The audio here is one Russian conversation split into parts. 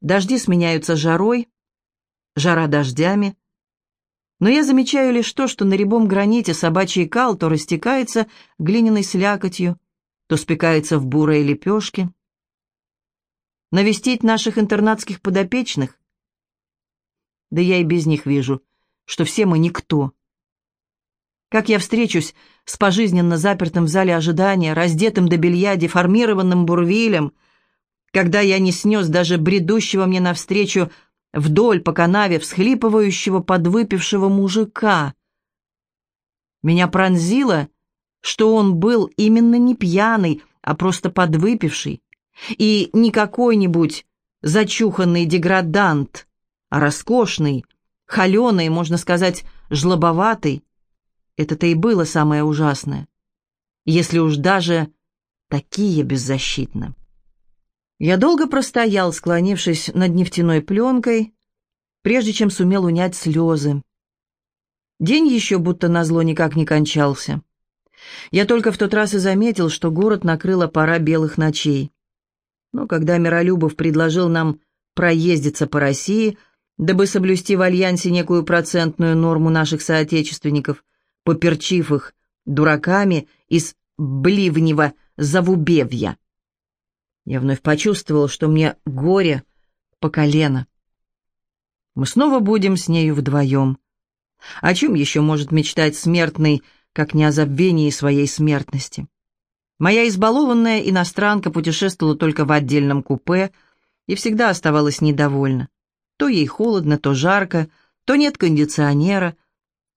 Дожди сменяются жарой, жара дождями. Но я замечаю лишь то, что на рябом граните собачий кал то растекается глиняной слякотью, то спекается в бурые лепешки. Навестить наших интернатских подопечных? Да я и без них вижу, что все мы никто. Как я встречусь с пожизненно запертым в зале ожидания, раздетым до белья, деформированным бурвилем, когда я не снес даже бредущего мне навстречу вдоль по канаве всхлипывающего подвыпившего мужика. Меня пронзило, что он был именно не пьяный, а просто подвыпивший, и не какой-нибудь зачуханный деградант, а роскошный, холеный, можно сказать, жлобоватый. Это-то и было самое ужасное. Если уж даже такие беззащитны. Я долго простоял, склонившись над нефтяной пленкой, прежде чем сумел унять слезы. День еще будто назло никак не кончался. Я только в тот раз и заметил, что город накрыла пора белых ночей. Но когда Миролюбов предложил нам проездиться по России, дабы соблюсти в альянсе некую процентную норму наших соотечественников, поперчив их дураками из Бливнева Завубевья, я вновь почувствовал, что мне горе по колено. Мы снова будем с нею вдвоем. О чем еще может мечтать смертный, как не о забвении своей смертности? Моя избалованная иностранка путешествовала только в отдельном купе и всегда оставалась недовольна. То ей холодно, то жарко, то нет кондиционера,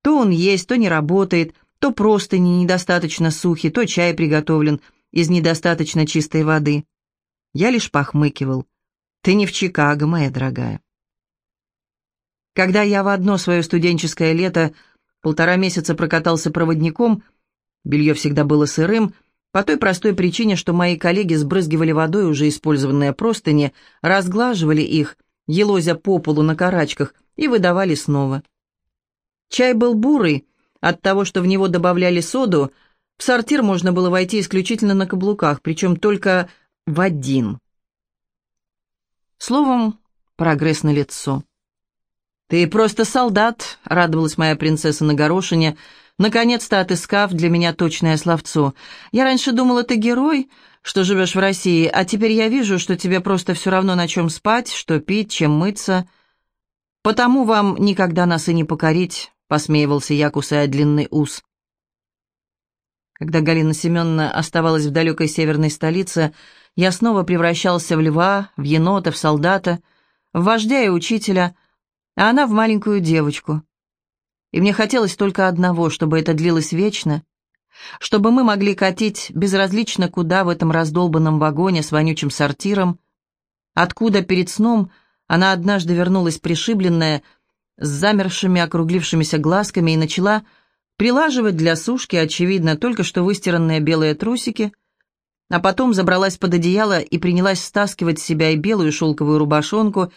то он есть, то не работает, то просто не недостаточно сухи, то чай приготовлен из недостаточно чистой воды. Я лишь похмыкивал. «Ты не в Чикаго, моя дорогая». Когда я в одно свое студенческое лето полтора месяца прокатался проводником, белье всегда было сырым, по той простой причине, что мои коллеги сбрызгивали водой уже использованные простыни, разглаживали их, елозя по полу на карачках, и выдавали снова. Чай был бурый, от того, что в него добавляли соду, в сортир можно было войти исключительно на каблуках, причем только в один. Словом, прогресс на лицо. «Ты просто солдат», — радовалась моя принцесса на горошине, наконец-то отыскав для меня точное словцо. «Я раньше думала, ты герой, что живешь в России, а теперь я вижу, что тебе просто все равно на чем спать, что пить, чем мыться. Потому вам никогда нас и не покорить», — посмеивался я, кусая длинный ус. Когда Галина Семеновна оставалась в далекой северной столице, я снова превращался в льва, в енота, в солдата, в вождя и учителя, а она в маленькую девочку. И мне хотелось только одного, чтобы это длилось вечно, чтобы мы могли катить безразлично куда в этом раздолбанном вагоне с вонючим сортиром, откуда перед сном она однажды вернулась пришибленная, с замершими округлившимися глазками и начала прилаживать для сушки, очевидно, только что выстиранные белые трусики — а потом забралась под одеяло и принялась стаскивать с себя и белую шелковую рубашонку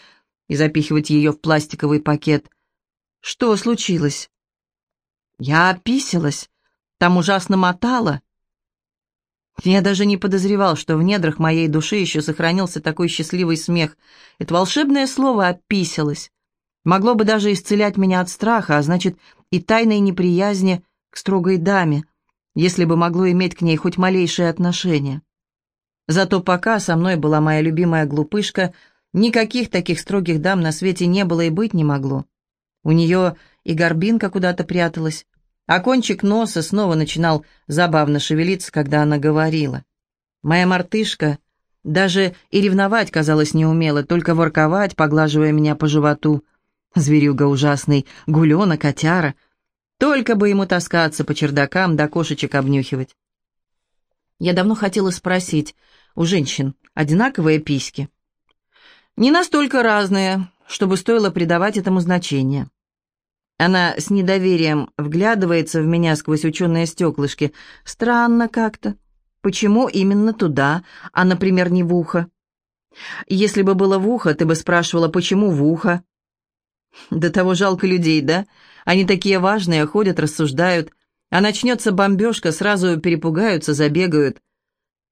и запихивать ее в пластиковый пакет. Что случилось? Я описалась, там ужасно мотала. Я даже не подозревал, что в недрах моей души еще сохранился такой счастливый смех. Это волшебное слово «описалась» могло бы даже исцелять меня от страха, а значит и тайной неприязни к строгой даме, если бы могло иметь к ней хоть малейшее отношение. Зато пока со мной была моя любимая глупышка, никаких таких строгих дам на свете не было и быть не могло. У нее и горбинка куда-то пряталась, а кончик носа снова начинал забавно шевелиться, когда она говорила. Моя мартышка даже и ревновать, казалось, не умела, только ворковать, поглаживая меня по животу. Зверюга ужасный, гулена, котяра. Только бы ему таскаться по чердакам да кошечек обнюхивать. Я давно хотела спросить, у женщин одинаковые письки? Не настолько разные, чтобы стоило придавать этому значение. Она с недоверием вглядывается в меня сквозь ученые стеклышки. Странно как-то. Почему именно туда, а, например, не в ухо? Если бы было в ухо, ты бы спрашивала, почему в ухо? До того жалко людей, да? Они такие важные, ходят, рассуждают. А начнется бомбежка, сразу перепугаются, забегают.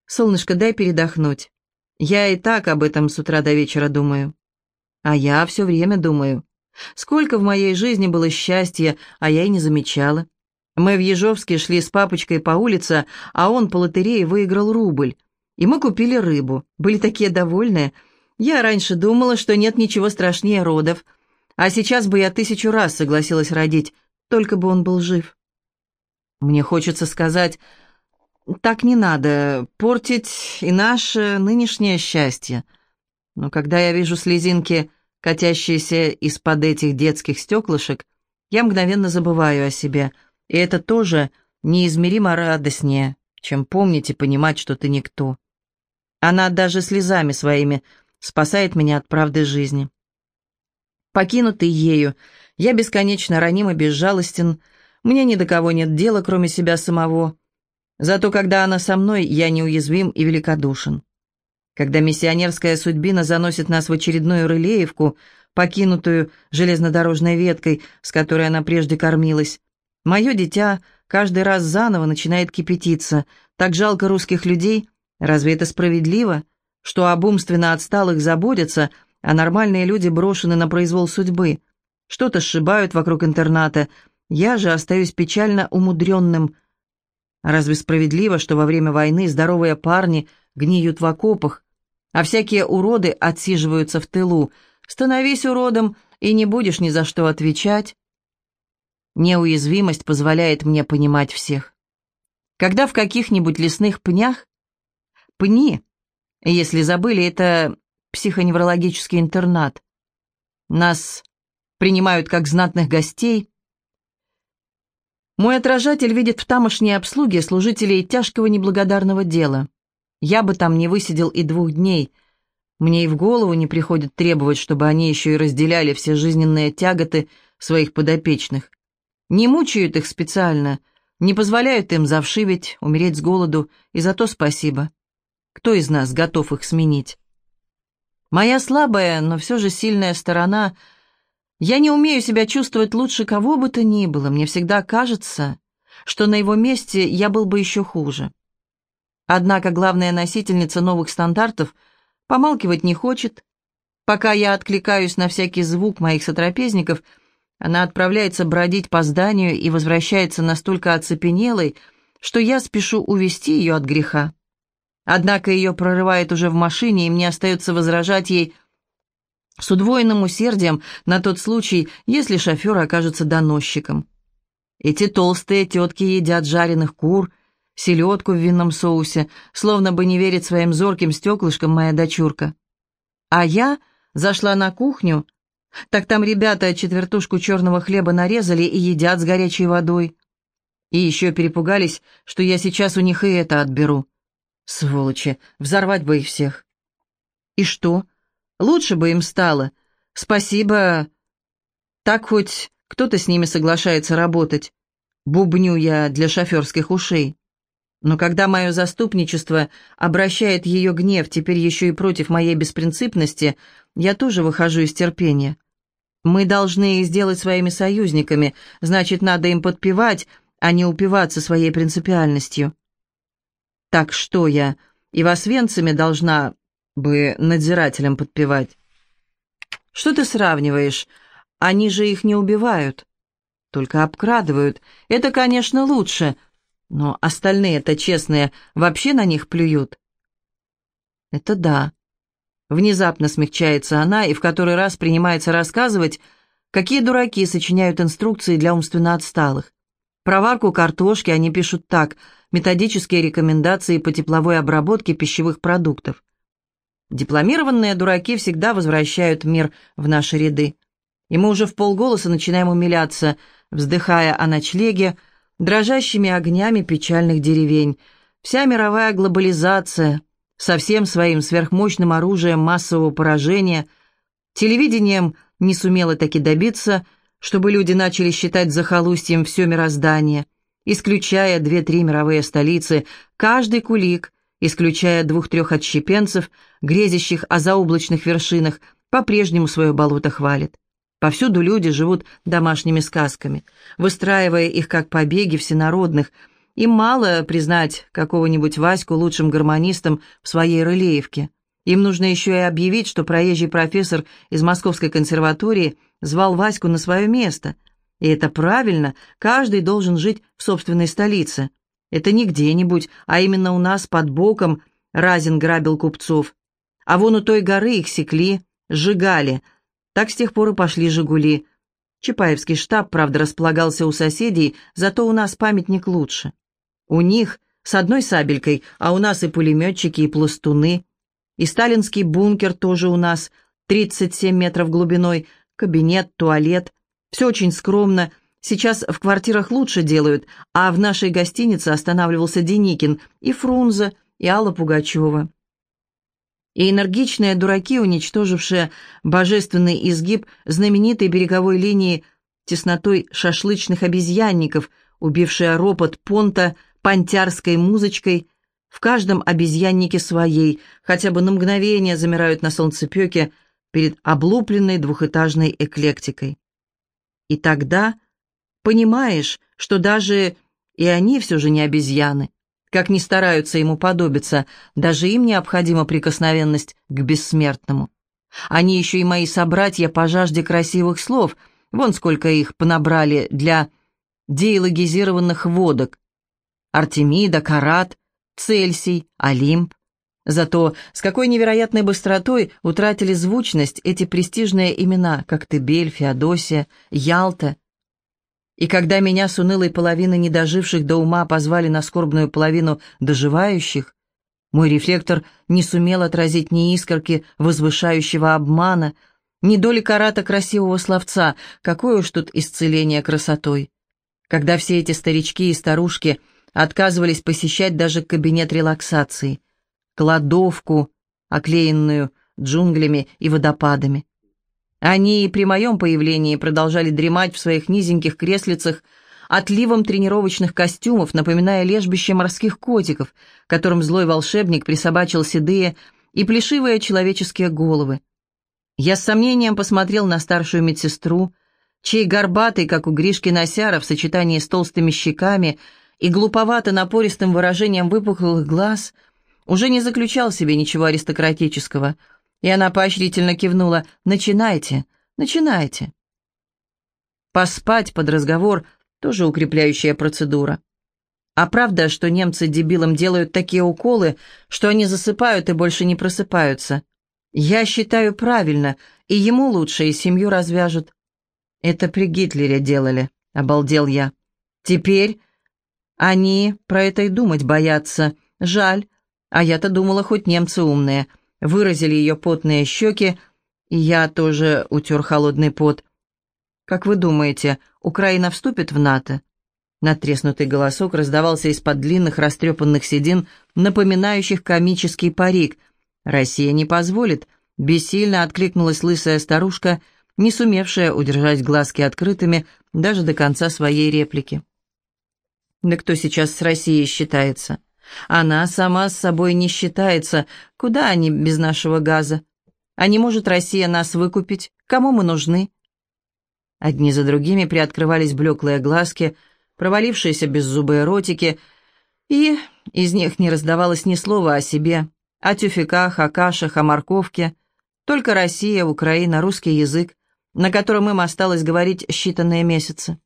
Солнышко, дай передохнуть. Я и так об этом с утра до вечера думаю. А я все время думаю, сколько в моей жизни было счастья, а я и не замечала. Мы в Ежовске шли с папочкой по улице, а он по лотерее выиграл рубль. И мы купили рыбу. Были такие довольные. Я раньше думала, что нет ничего страшнее родов. А сейчас бы я тысячу раз согласилась родить, только бы он был жив. Мне хочется сказать, так не надо портить и наше нынешнее счастье. Но когда я вижу слезинки, катящиеся из-под этих детских стеклышек, я мгновенно забываю о себе, и это тоже неизмеримо радостнее, чем помнить и понимать, что ты никто. Она даже слезами своими спасает меня от правды жизни. Покинутый ею, я бесконечно раним и безжалостен, мне ни до кого нет дела, кроме себя самого. Зато когда она со мной, я неуязвим и великодушен. Когда миссионерская судьбина заносит нас в очередную рылеевку, покинутую железнодорожной веткой, с которой она прежде кормилась, мое дитя каждый раз заново начинает кипятиться. Так жалко русских людей. Разве это справедливо, что об умственно отсталых заботятся, а нормальные люди брошены на произвол судьбы? Что-то сшибают вокруг интерната, я же остаюсь печально умудренным. Разве справедливо, что во время войны здоровые парни гниют в окопах, а всякие уроды отсиживаются в тылу? Становись уродом, и не будешь ни за что отвечать. Неуязвимость позволяет мне понимать всех. Когда в каких-нибудь лесных пнях... Пни, если забыли, это психоневрологический интернат. Нас принимают как знатных гостей, мой отражатель видит в тамошней обслуге служителей тяжкого неблагодарного дела. Я бы там не высидел и двух дней. Мне и в голову не приходит требовать, чтобы они еще и разделяли все жизненные тяготы своих подопечных. Не мучают их специально, не позволяют им завшивить, умереть с голоду, и за то спасибо. Кто из нас готов их сменить? Моя слабая, но все же сильная сторона — я не умею себя чувствовать лучше кого бы то ни было. Мне всегда кажется, что на его месте я был бы еще хуже. Однако главная носительница новых стандартов помалкивать не хочет. Пока я откликаюсь на всякий звук моих сотрапезников, она отправляется бродить по зданию и возвращается настолько оцепенелой, что я спешу увести ее от греха. Однако ее прорывает уже в машине, и мне остается возражать ей – с удвоенным усердием на тот случай, если шофер окажется доносчиком. Эти толстые тетки едят жареных кур, селедку в винном соусе, словно бы не верит своим зорким стеклышкам моя дочурка. А я зашла на кухню, так там ребята четвертушку черного хлеба нарезали и едят с горячей водой. И еще перепугались, что я сейчас у них и это отберу. Сволочи, взорвать бы их всех. И что? Лучше бы им стало. Спасибо. Так хоть кто-то с ними соглашается работать. Бубню я для шоферских ушей. Но когда мое заступничество обращает ее гнев теперь еще и против моей беспринципности, я тоже выхожу из терпения. Мы должны сделать своими союзниками, значит, надо им подпевать, а не упиваться своей принципиальностью. Так что я и в Освенциме должна бы надзирателям подпевать. Что ты сравниваешь? Они же их не убивают, только обкрадывают. Это, конечно, лучше, но остальные-то честные вообще на них плюют. Это да. Внезапно смягчается она и в который раз принимается рассказывать, какие дураки сочиняют инструкции для умственно отсталых. Про варку картошки они пишут так, методические рекомендации по тепловой обработке пищевых продуктов. Дипломированные дураки всегда возвращают мир в наши ряды. И мы уже в полголоса начинаем умиляться, вздыхая о ночлеге, дрожащими огнями печальных деревень. Вся мировая глобализация со всем своим сверхмощным оружием массового поражения, телевидением не сумела таки добиться, чтобы люди начали считать захолустьем все мироздание, исключая две-три мировые столицы, каждый кулик, исключая двух-трех отщепенцев, грезящих о заоблачных вершинах, по-прежнему свое болото хвалит. Повсюду люди живут домашними сказками, выстраивая их как побеги всенародных. Им мало признать какого-нибудь Ваську лучшим гармонистом в своей рылеевке. Им нужно еще и объявить, что проезжий профессор из Московской консерватории звал Ваську на свое место. И это правильно, каждый должен жить в собственной столице. Это не где-нибудь, а именно у нас под боком Разин грабил купцов. А вон у той горы их секли, сжигали. Так с тех пор и пошли «Жигули». Чапаевский штаб, правда, располагался у соседей, зато у нас памятник лучше. У них с одной сабелькой, а у нас и пулеметчики, и пластуны. И сталинский бункер тоже у нас, 37 метров глубиной, кабинет, туалет. Все очень скромно. Сейчас в квартирах лучше делают, а в нашей гостинице останавливался Деникин, и Фрунзе, и Алла Пугачева. И энергичные дураки, уничтожившие божественный изгиб знаменитой береговой линии теснотой шашлычных обезьянников, убившие ропот понта понтярской музычкой, в каждом обезьяннике своей, хотя бы на мгновение замирают на солнцепеке перед облупленной двухэтажной эклектикой. И тогда понимаешь, что даже и они все же не обезьяны, как ни стараются ему подобиться, даже им необходима прикосновенность к бессмертному. Они еще и мои собратья по жажде красивых слов, вон сколько их понабрали для деилогизированных водок. Артемида, Карат, Цельсий, Олимп. Зато с какой невероятной быстротой утратили звучность эти престижные имена, как Тебель, Феодосия, Ялта. И когда меня с унылой половины недоживших до ума позвали на скорбную половину доживающих, мой рефлектор не сумел отразить ни искорки возвышающего обмана, ни доли карата красивого словца, какое уж тут исцеление красотой. Когда все эти старички и старушки – отказывались посещать даже кабинет релаксации, кладовку, оклеенную джунглями и водопадами. Они и при моем появлении продолжали дремать в своих низеньких креслицах, отливом тренировочных костюмов, напоминая лежбище морских котиков, которым злой волшебник присобачил седые и плешивые человеческие головы. Я с сомнением посмотрел на старшую медсестру, чей горбатый, как у Гришки Носяра, в сочетании с толстыми щеками – и глуповато-напористым выражением выпуклых глаз уже не заключал в себе ничего аристократического, и она поощрительно кивнула «Начинайте, начинайте». Поспать под разговор – тоже укрепляющая процедура. А правда, что немцы дебилам делают такие уколы, что они засыпают и больше не просыпаются? Я считаю правильно, и ему лучше, и семью развяжут. Это при Гитлере делали, обалдел я. Теперь они про это и думать боятся. Жаль. А я-то думала, хоть немцы умные. Выразили ее потные щеки, и я тоже утер холодный пот. «Как вы думаете, Украина вступит в НАТО?» Натреснутый голосок раздавался из-под длинных растрепанных седин, напоминающих комический парик. «Россия не позволит», — бессильно откликнулась лысая старушка, не сумевшая удержать глазки открытыми даже до конца своей реплики. Да кто сейчас с Россией считается? Она сама с собой не считается. Куда они без нашего газа? А не может Россия нас выкупить? Кому мы нужны? Одни за другими приоткрывались блеклые глазки, провалившиеся беззубые ротики, и из них не раздавалось ни слова о себе, о тюфяках, о кашах, о морковке. Только Россия, Украина, русский язык, на котором им осталось говорить считанные месяцы.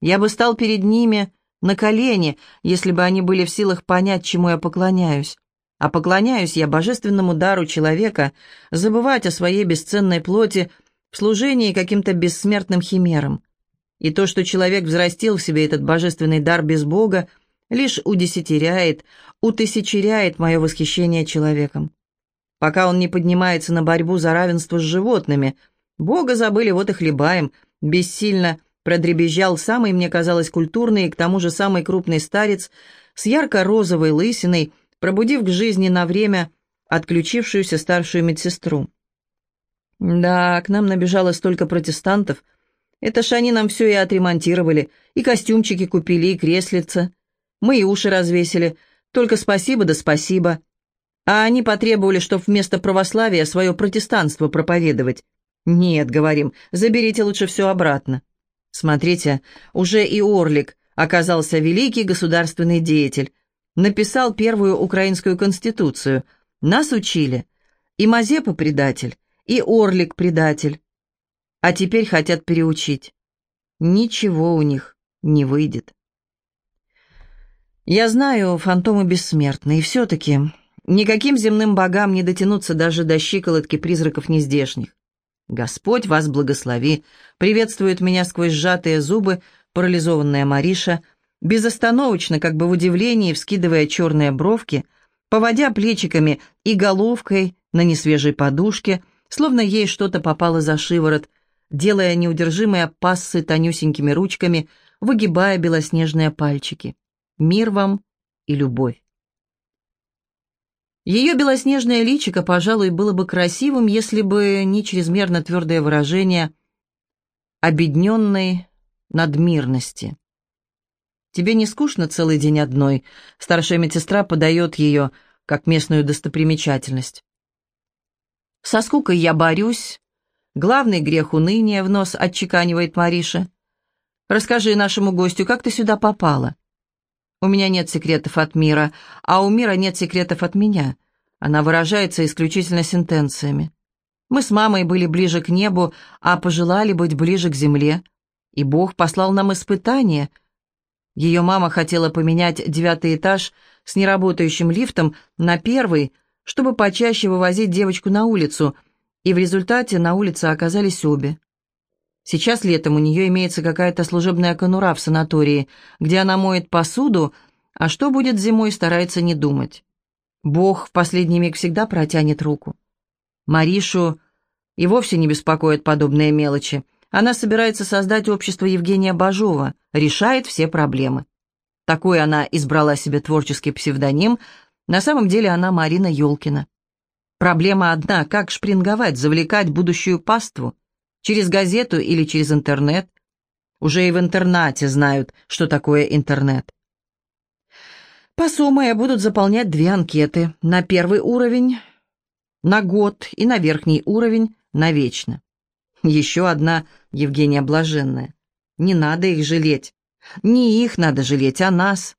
Я бы стал перед ними на колени, если бы они были в силах понять, чему я поклоняюсь. А поклоняюсь я божественному дару человека забывать о своей бесценной плоти в служении каким-то бессмертным химерам. И то, что человек взрастил в себе этот божественный дар без Бога, лишь удесятеряет, утысячеряет мое восхищение человеком. Пока он не поднимается на борьбу за равенство с животными, Бога забыли, вот и хлебаем, бессильно продребезжал самый, мне казалось, культурный и к тому же самый крупный старец с ярко-розовой лысиной, пробудив к жизни на время отключившуюся старшую медсестру. Да, к нам набежало столько протестантов. Это ж они нам все и отремонтировали, и костюмчики купили, и креслица. Мы и уши развесили. Только спасибо да спасибо. А они потребовали, чтоб вместо православия свое протестанство проповедовать. Нет, говорим, заберите лучше все обратно. Смотрите, уже и Орлик оказался великий государственный деятель. Написал первую украинскую конституцию. Нас учили. И Мазепа предатель, и Орлик предатель. А теперь хотят переучить. Ничего у них не выйдет. Я знаю, фантомы бессмертны, и все-таки никаким земным богам не дотянуться даже до щиколотки призраков нездешних. Господь вас благослови, приветствует меня сквозь сжатые зубы парализованная Мариша, безостановочно, как бы в удивлении, вскидывая черные бровки, поводя плечиками и головкой на несвежей подушке, словно ей что-то попало за шиворот, делая неудержимые пассы тонюсенькими ручками, выгибая белоснежные пальчики. Мир вам и любовь. Ее белоснежное личико, пожалуй, было бы красивым, если бы не чрезмерно твердое выражение обедненной надмирности. «Тебе не скучно целый день одной?» Старшая медсестра подает ее, как местную достопримечательность. «Со скукой я борюсь. Главный грех уныния в нос отчеканивает Мариша. Расскажи нашему гостю, как ты сюда попала?» У меня нет секретов от мира, а у мира нет секретов от меня. Она выражается исключительно сентенциями. Мы с мамой были ближе к небу, а пожелали быть ближе к земле. И Бог послал нам испытание. Ее мама хотела поменять девятый этаж с неработающим лифтом на первый, чтобы почаще вывозить девочку на улицу, и в результате на улице оказались обе. Сейчас летом у нее имеется какая-то служебная конура в санатории, где она моет посуду, а что будет зимой, старается не думать. Бог в последний миг всегда протянет руку. Маришу и вовсе не беспокоят подобные мелочи. Она собирается создать общество Евгения Бажова, решает все проблемы. Такой она избрала себе творческий псевдоним. На самом деле она Марина Ёлкина. Проблема одна – как шпринговать, завлекать будущую паству – Через газету или через интернет? Уже и в интернате знают, что такое интернет. Посумые будут заполнять две анкеты. На первый уровень на год и на верхний уровень на вечно. Еще одна Евгения Блаженная. Не надо их жалеть. Не их надо жалеть, а нас.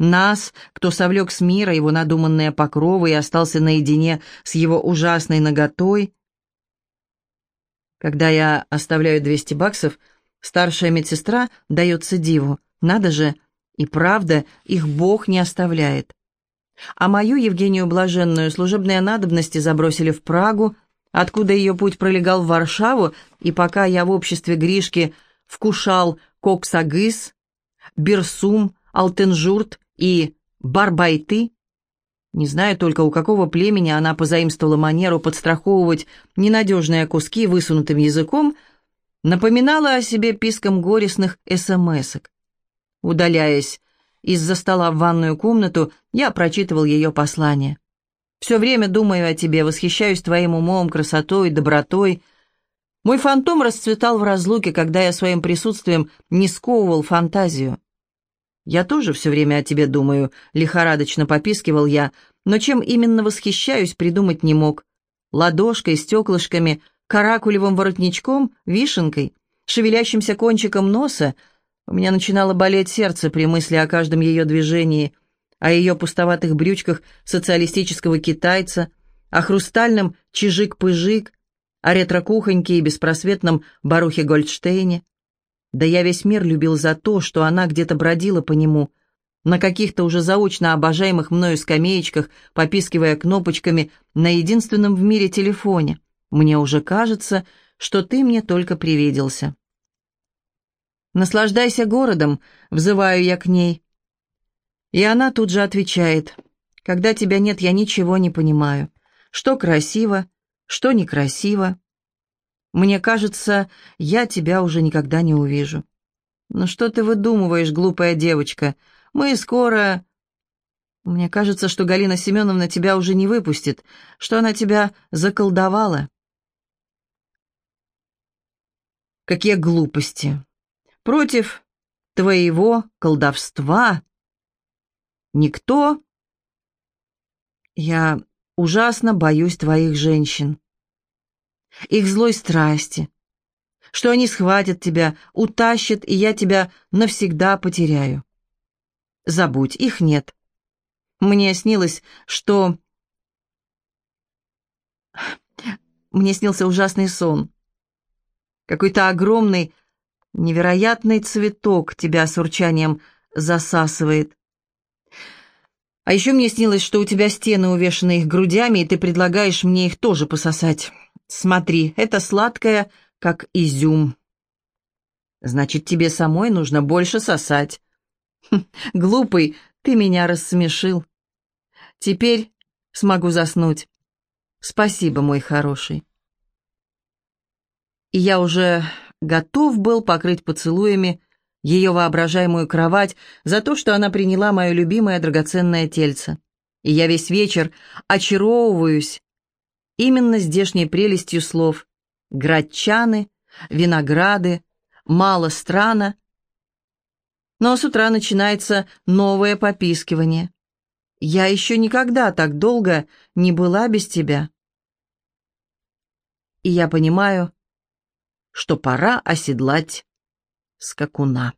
Нас, кто совлек с мира его надуманные покровы и остался наедине с его ужасной наготой, когда я оставляю 200 баксов, старшая медсестра дается диву. Надо же, и правда, их Бог не оставляет. А мою Евгению Блаженную служебные надобности забросили в Прагу, откуда ее путь пролегал в Варшаву, и пока я в обществе Гришки вкушал коксагыс, бирсум, алтенжурт и барбайты, не знаю только, у какого племени она позаимствовала манеру подстраховывать ненадежные куски высунутым языком, напоминала о себе писком горестных смс-ок. Удаляясь из-за стола в ванную комнату, я прочитывал ее послание. «Все время думаю о тебе, восхищаюсь твоим умом, красотой, добротой». Мой фантом расцветал в разлуке, когда я своим присутствием не сковывал фантазию. «Я тоже все время о тебе думаю», — лихорадочно попискивал я, но чем именно восхищаюсь, придумать не мог. Ладошкой, стеклышками, каракулевым воротничком, вишенкой, шевелящимся кончиком носа. У меня начинало болеть сердце при мысли о каждом ее движении, о ее пустоватых брючках социалистического китайца, о хрустальном чижик-пыжик, о ретро-кухоньке и беспросветном барухе Гольдштейне. Да я весь мир любил за то, что она где-то бродила по нему, на каких-то уже заочно обожаемых мною скамеечках, попискивая кнопочками на единственном в мире телефоне. Мне уже кажется, что ты мне только привиделся. «Наслаждайся городом», — взываю я к ней. И она тут же отвечает, «Когда тебя нет, я ничего не понимаю. Что красиво, что некрасиво. Мне кажется, я тебя уже никогда не увижу. Но что ты выдумываешь, глупая девочка? Мы скоро... Мне кажется, что Галина Семеновна тебя уже не выпустит, что она тебя заколдовала. Какие глупости! Против твоего колдовства никто... Я ужасно боюсь твоих женщин их злой страсти, что они схватят тебя, утащат, и я тебя навсегда потеряю. Забудь, их нет. Мне снилось, что... Мне снился ужасный сон. Какой-то огромный, невероятный цветок тебя с урчанием засасывает. А еще мне снилось, что у тебя стены увешаны их грудями, и ты предлагаешь мне их тоже пососать. Смотри, это сладкое, как изюм. Значит, тебе самой нужно больше сосать. Хм, глупый, ты меня рассмешил. Теперь смогу заснуть. Спасибо, мой хороший. И я уже готов был покрыть поцелуями ее воображаемую кровать за то, что она приняла мое любимое драгоценное тельце. И я весь вечер очаровываюсь именно здешней прелестью слов «градчаны», «винограды», «мало страна». Но с утра начинается новое попискивание. Я еще никогда так долго не была без тебя. И я понимаю, что пора оседлать скакуна.